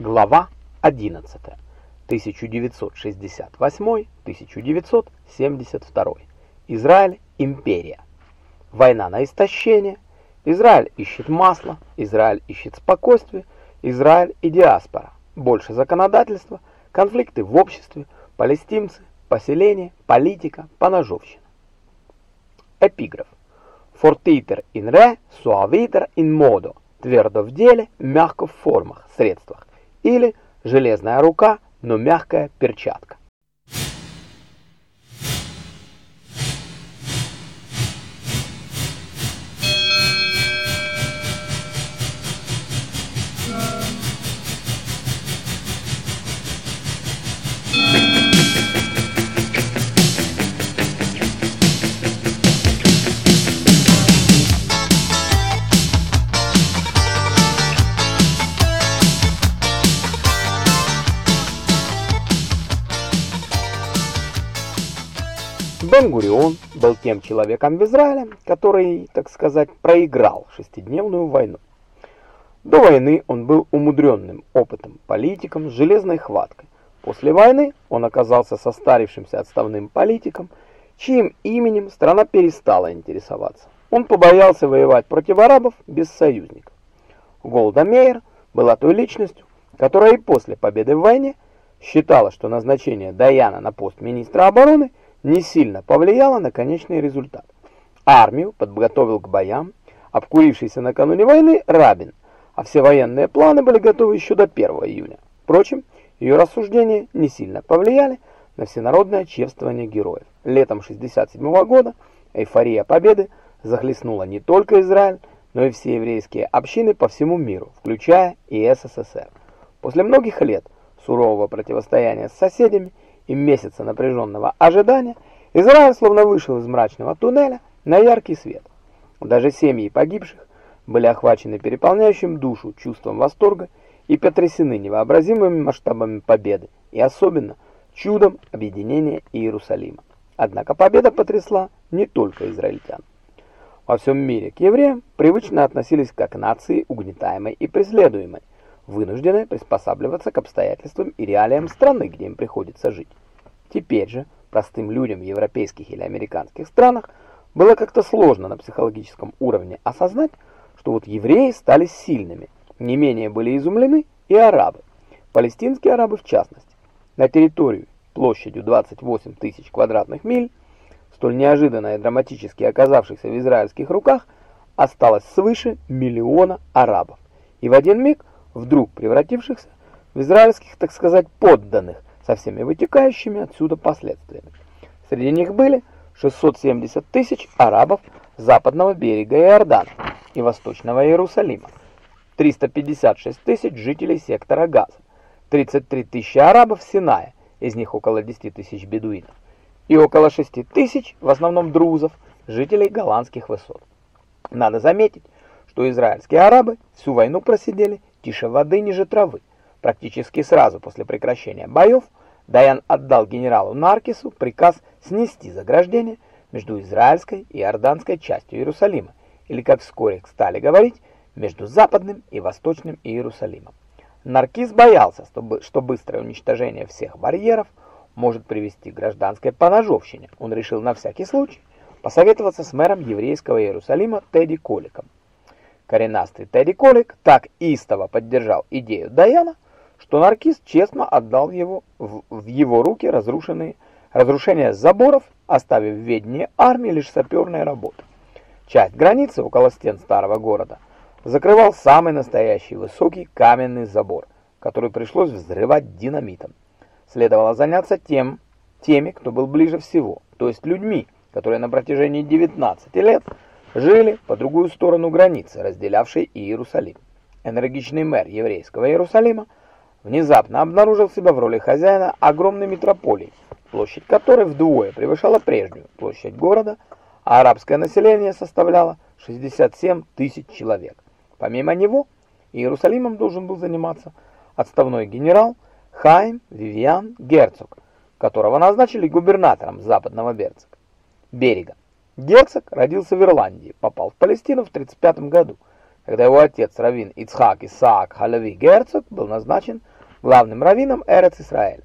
Глава 11. 1968-1972. Израиль – империя. Война на истощение. Израиль ищет масло. Израиль ищет спокойствие. Израиль и диаспора. Больше законодательства. Конфликты в обществе. Палестинцы. Поселение. Политика. Поножовщина. Эпиграф. Fortiter in re, suaviter in modo. Твердо в деле, мягко в формах, средствах или железная рука, но мягкая перчатка. Бен-Гурион был тем человеком в Израиле, который, так сказать, проиграл шестидневную войну. До войны он был умудренным опытом, политиком с железной хваткой. После войны он оказался состарившимся отставным политиком, чьим именем страна перестала интересоваться. Он побоялся воевать против арабов без союзников. Голда Меир была той личностью, которая и после победы в войне считала, что назначение Даяна на пост министра обороны – не сильно повлияло на конечный результат. Армию подготовил к боям обкурившийся накануне войны Рабин, а все военные планы были готовы еще до 1 июня. Впрочем, ее рассуждения не сильно повлияли на всенародное чествование героев. Летом 67 -го года эйфория победы захлестнула не только Израиль, но и все еврейские общины по всему миру, включая и СССР. После многих лет сурового противостояния с соседями и месяца напряженного ожидания, Израиль словно вышел из мрачного туннеля на яркий свет. Даже семьи погибших были охвачены переполняющим душу чувством восторга и потрясены невообразимыми масштабами победы и особенно чудом объединения Иерусалима. Однако победа потрясла не только израильтян. Во всем мире к евреям привычно относились как нации угнетаемой и преследуемой, вынуждены приспосабливаться к обстоятельствам и реалиям страны, где им приходится жить. Теперь же простым людям в европейских или американских странах было как-то сложно на психологическом уровне осознать, что вот евреи стали сильными. Не менее были изумлены и арабы, палестинские арабы в частности. На территорию площадью 28 тысяч квадратных миль, столь неожиданно и драматически оказавшихся в израильских руках, осталось свыше миллиона арабов. И в один миг вдруг превратившихся в израильских, так сказать, подданных, со всеми вытекающими отсюда последствиями. Среди них были 670 тысяч арабов западного берега Иордана и восточного Иерусалима, 356 тысяч жителей сектора Газа, 33 тысячи арабов Синая, из них около 10 тысяч бедуинов, и около 6 тысяч, в основном друзов, жителей голландских высот. Надо заметить, что израильские арабы всю войну просидели тише воды ниже травы. Практически сразу после прекращения боев Даян отдал генералу Наркису приказ снести заграждение между израильской и иорданской частью Иерусалима, или, как вскоре стали говорить, между западным и восточным Иерусалимом. Наркис боялся, что быстрое уничтожение всех барьеров может привести к гражданской поножовщине. Он решил на всякий случай посоветоваться с мэром еврейского Иерусалима Тедди Коликом. Коренастый Тедди Колик так истово поддержал идею Даяна, что Наркис честно отдал его в, в его руки разрушенные разрушение заборов, оставив в ведении армии лишь саперные работы. Часть границы около стен старого города закрывал самый настоящий высокий каменный забор, который пришлось взрывать динамитом. Следовало заняться тем, теми, кто был ближе всего, то есть людьми, которые на протяжении 19 лет жили по другую сторону границы, разделявшей Иерусалим. Энергичный мэр еврейского Иерусалима внезапно обнаружил себя в роли хозяина огромной метрополии, площадь которой вдвое превышала прежнюю площадь города, а арабское население составляло 67 тысяч человек. Помимо него, Иерусалимом должен был заниматься отставной генерал Хайм Вивиан Герцог, которого назначили губернатором западного берега. Герцог родился в Ирландии, попал в Палестину в 1935 году. Когда его отец, раввин Ицхак Исаак Халеви Герцог, был назначен главным раввином Эрец-Исраэль.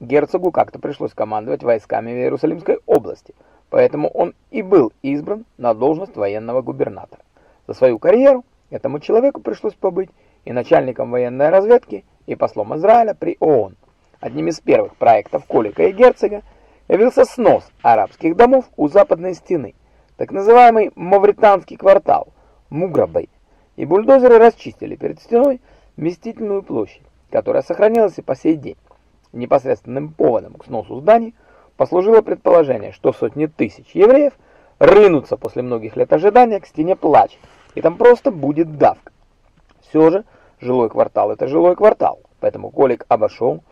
Герцогу как-то пришлось командовать войсками в Иерусалимской области, поэтому он и был избран на должность военного губернатора. За свою карьеру этому человеку пришлось побыть и начальником военной разведки, и послом Израиля при ООН. Одним из первых проектов Колика и Герцога явился снос арабских домов у западной стены, так называемый Мавританский квартал, Муграбей, и бульдозеры расчистили перед стеной вместительную площадь, которая сохранилась и по сей день. Непосредственным поводом к сносу зданий послужило предположение, что сотни тысяч евреев рынутся после многих лет ожидания к стене плача, и там просто будет давка. Все же жилой квартал – это жилой квартал, поэтому Колик обошел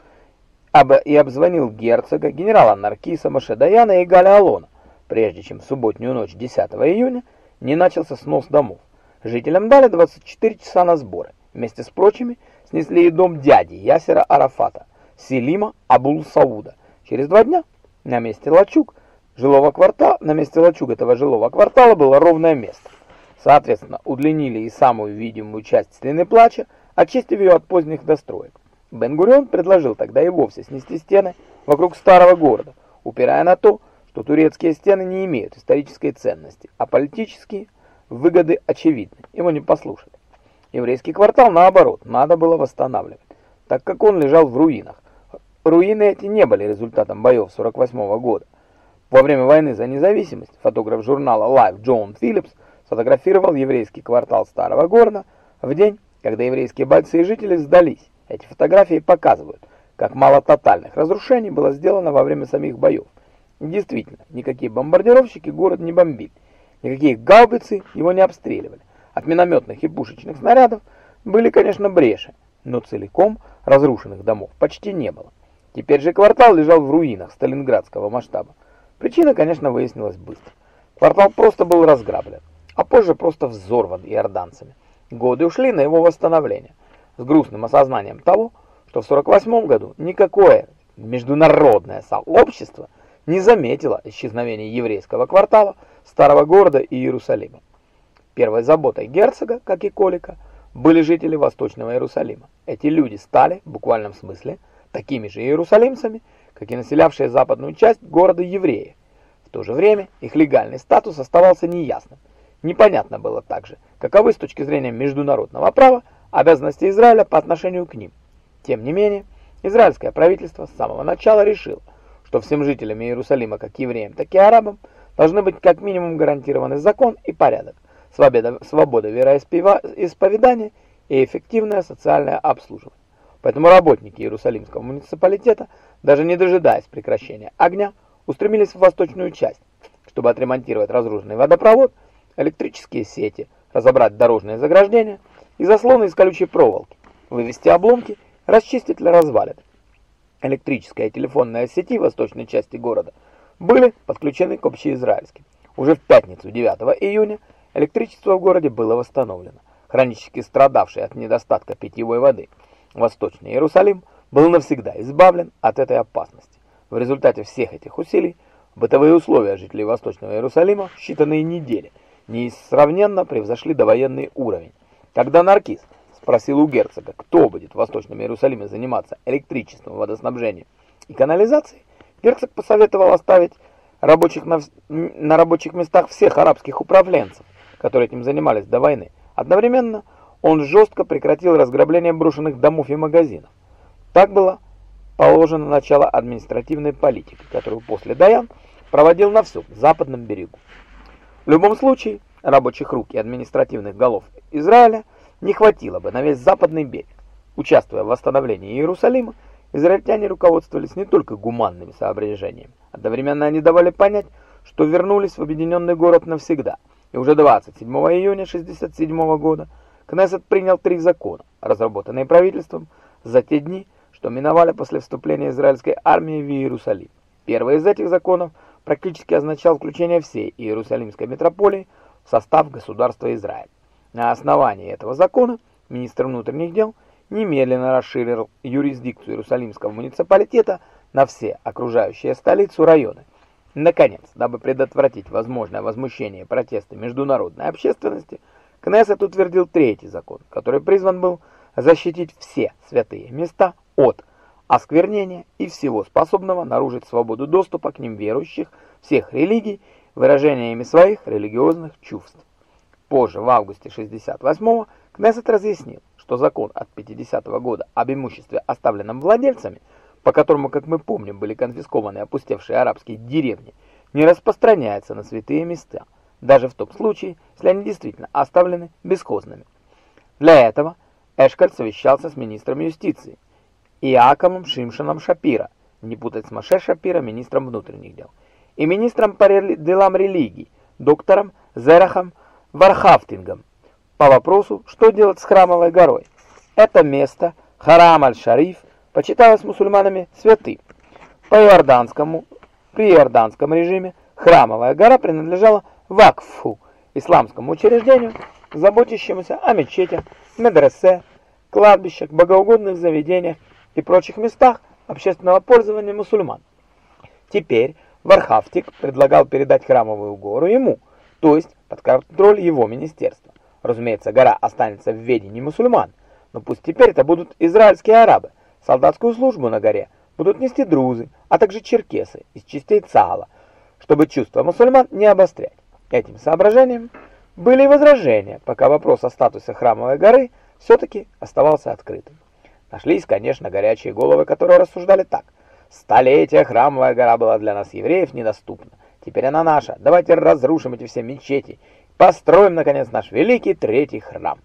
об и обзвонил герцога, генерала Наркиса, Маше Даяна и Галя Алона, прежде чем в субботнюю ночь 10 июня не начался снос домов. Жителям дали 24 часа на сборы. Вместе с прочими снесли и дом дяди Ясера Арафата, Селима Абул-Сауда. Через два дня на месте лачуг жилого квартала, на месте лачуг этого жилого квартала было ровное место. Соответственно, удлинили и самую видимую часть стены плача, очистив ее от поздних достроек. Бен-Гурион предложил тогда и вовсе снести стены вокруг старого города, упирая на то, что турецкие стены не имеют исторической ценности, а политические выгоды очевидны. Его не послушали. Еврейский квартал, наоборот, надо было восстанавливать, так как он лежал в руинах. Руины эти не были результатом боев 48 -го года. Во время войны за независимость фотограф журнала Life Джон Филлипс сфотографировал еврейский квартал старого города в день, когда еврейские бойцы и жители сдались. Эти фотографии показывают, как мало тотальных разрушений было сделано во время самих боев. Действительно, никакие бомбардировщики город не бомбили, никакие гаубицы его не обстреливали. От минометных и пушечных снарядов были, конечно, бреши, но целиком разрушенных домов почти не было. Теперь же квартал лежал в руинах сталинградского масштаба. Причина, конечно, выяснилась быстро. Квартал просто был разграблен, а позже просто взорван иорданцами. Годы ушли на его восстановление с грустным осознанием того, что в 48 году никакое международное сообщество не заметило исчезновения еврейского квартала старого города и Иерусалима. Первой заботой герцога, как и Колика, были жители Восточного Иерусалима. Эти люди стали, в буквальном смысле, такими же иерусалимцами, как и населявшие западную часть города евреи. В то же время их легальный статус оставался неясным. Непонятно было также, каковы с точки зрения международного права обязанности Израиля по отношению к ним. Тем не менее, израильское правительство с самого начала решило, что всем жителям Иерусалима, как евреям, так и арабам, должны быть как минимум гарантированы закон и порядок, свобода, свобода вероисповедания и эффективное социальное обслуживание. Поэтому работники Иерусалимского муниципалитета, даже не дожидаясь прекращения огня, устремились в восточную часть, чтобы отремонтировать разрушенный водопровод, электрические сети, разобрать дорожные заграждения и заслоны из колючей проволоки, вывести обломки, расчистить для развалин. Электрическая и телефонная сети восточной части города были подключены к общеизраильским. Уже в пятницу 9 июня электричество в городе было восстановлено. Хронически страдавший от недостатка питьевой воды Восточный Иерусалим был навсегда избавлен от этой опасности. В результате всех этих усилий бытовые условия жителей Восточного Иерусалима в считанные недели несравненно превзошли довоенный уровень. Когда Наркис спросил у герцога, кто будет в Восточном Иерусалиме заниматься электричеством, водоснабжением и канализацией, герцог посоветовал оставить рабочих на, на рабочих местах всех арабских управленцев, которые этим занимались до войны. Одновременно он жестко прекратил разграбление брошенных домов и магазинов. Так было положено начало административной политики, которую после Даян проводил на всем западном берегу. В любом случае, рабочих рук и административных голов Израиля не хватило бы на весь западный берег. Участвуя в восстановлении Иерусалима, израильтяне руководствовались не только гуманными соображениями. Одновременно они давали понять, что вернулись в объединенный город навсегда. И уже 27 июня 1967 года Кнессет принял три закона, разработанные правительством за те дни, что миновали после вступления израильской армии в Иерусалим. Первый из этих законов практически означал включение всей Иерусалимской метрополии состав государства Израиль. На основании этого закона министр внутренних дел немедленно расширил юрисдикцию Иерусалимского муниципалитета на все окружающие столицу районы. Наконец, дабы предотвратить возможное возмущение и протесты международной общественности, Кнессет утвердил третий закон, который призван был защитить все святые места от осквернения и всего способного нарушить свободу доступа к ним верующих всех религий выражениями своих религиозных чувств. Позже, в августе 68-го, Кнессет разъяснил, что закон от 50 -го года об имуществе, оставленном владельцами, по которому, как мы помним, были конфискованы опустевшие арабские деревни, не распространяется на святые места, даже в том случае, если они действительно оставлены бесхозными. Для этого Эшколь совещался с министром юстиции Яаковом Шимшоном Шапира, не путать с Моше Шапира, министром внутренних дел, и министром по делам религии, доктором Зерахом Вархафтингом, по вопросу, что делать с храмовой горой. Это место, Харам аль-Шариф, почиталось мусульманами святым. По иорданскому, при иорданском режиме храмовая гора принадлежала Вакфу, исламскому учреждению, заботящемуся о мечетях, медресе, кладбищах, богоугодных заведениях и прочих местах общественного пользования мусульман. Теперь Вархафтик предлагал передать храмовую гору ему, то есть под контроль его министерства. Разумеется, гора останется в ведении мусульман, но пусть теперь это будут израильские арабы. Солдатскую службу на горе будут нести друзы, а также черкесы из частей ЦААЛа, чтобы чувства мусульман не обострять. Этим соображением были и возражения, пока вопрос о статусе храмовой горы все-таки оставался открытым. Нашлись, конечно, горячие головы, которые рассуждали так. Столетия храмовая гора была для нас, евреев, недоступна. Теперь она наша. Давайте разрушим эти все мечети. Построим, наконец, наш великий третий храм.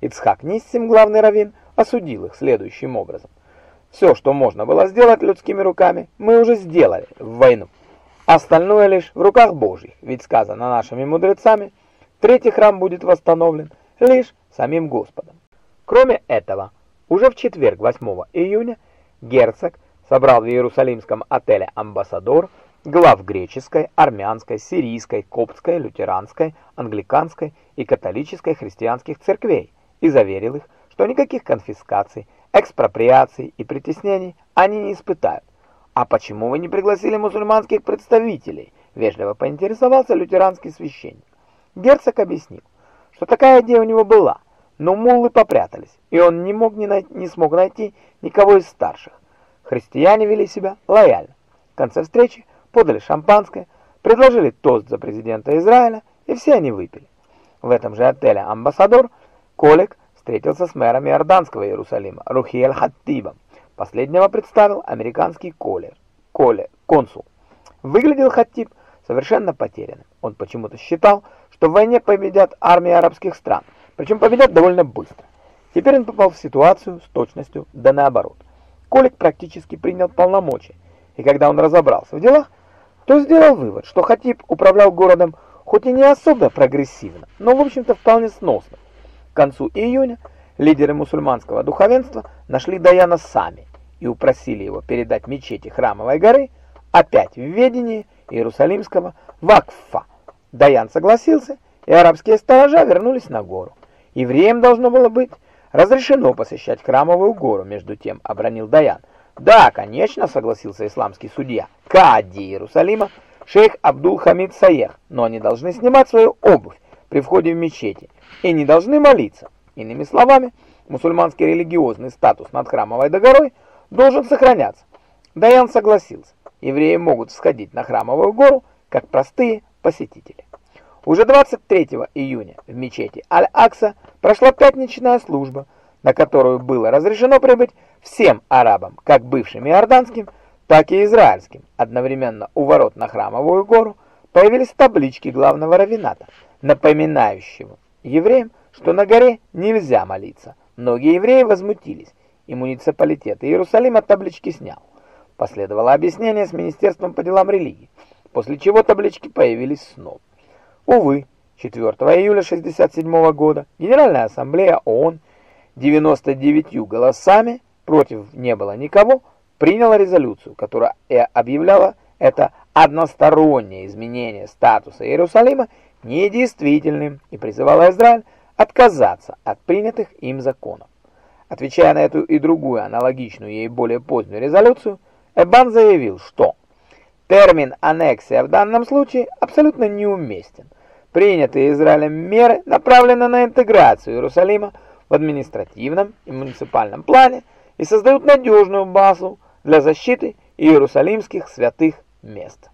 Ицхак Ниссим, главный раввин, осудил их следующим образом. Все, что можно было сделать людскими руками, мы уже сделали в войну. Остальное лишь в руках Божьих, ведь сказано нашими мудрецами, третий храм будет восстановлен лишь самим Господом. Кроме этого, уже в четверг, 8 июня, герцог собрал в Иерусалимском отеле «Амбассадор» глав греческой, армянской, сирийской, коптской, лютеранской, англиканской и католической христианских церквей и заверил их, что никаких конфискаций, экспроприаций и притеснений они не испытают. «А почему вы не пригласили мусульманских представителей?» – вежливо поинтересовался лютеранский священник. Герцог объяснил, что такая идея у него была, но муллы попрятались, и он не мог не, найти, не смог найти никого из старших. Христиане вели себя лояльно. В конце встречи подали шампанское, предложили тост за президента Израиля, и все они выпили. В этом же отеле «Амбассадор» Колик встретился с мэром Иорданского Иерусалима Рухиэль Хаттибом. Последнего представил американский колер, колер, консул. Выглядел Хаттиб совершенно потерянным. Он почему-то считал, что в войне победят армии арабских стран – причем победят довольно быстро. Теперь он попал в ситуацию с точностью да наоборот. Колик практически принял полномочия, и когда он разобрался в делах, то сделал вывод, что Хатиб управлял городом хоть и не особо прогрессивно, но в общем-то вполне сносно. К концу июня лидеры мусульманского духовенства нашли Даяна сами и упросили его передать мечети Храмовой горы опять в ведение Иерусалимского Вакфа. Даян согласился, и арабские сторожа вернулись на гору. Евреям должно было быть разрешено посещать храмовую гору, между тем обронил Даян. Да, конечно, согласился исламский судья. Кади Иерусалима, шейх Абдул-Хамид Саех, но они должны снимать свою обувь при входе в мечети и не должны молиться. Иными словами, мусульманский религиозный статус над храмовой догорой должен сохраняться. Даян согласился. Евреи могут сходить на храмовую гору, как простые посетители. Уже 23 июня в мечети Аль-Акса прошла пятничная служба, на которую было разрешено прибыть всем арабам, как бывшим иорданским, так и израильским. Одновременно у ворот на Храмовую гору появились таблички главного раввината, напоминающего евреям, что на горе нельзя молиться. Многие евреи возмутились, и муниципалитет Иерусалима таблички снял. Последовало объяснение с Министерством по делам религии, после чего таблички появились снова. Увы, 4 июля 1967 года Генеральная Ассамблея ООН 99 голосами, против не было никого, приняла резолюцию, которая объявляла это одностороннее изменение статуса Иерусалима недействительным и призывала Израиль отказаться от принятых им законов. Отвечая на эту и другую аналогичную ей более позднюю резолюцию, Эбан заявил, что термин «аннексия» в данном случае абсолютно неуместен, Принятые Израилем меры направлены на интеграцию Иерусалима в административном и муниципальном плане и создают надежную базу для защиты иерусалимских святых мест.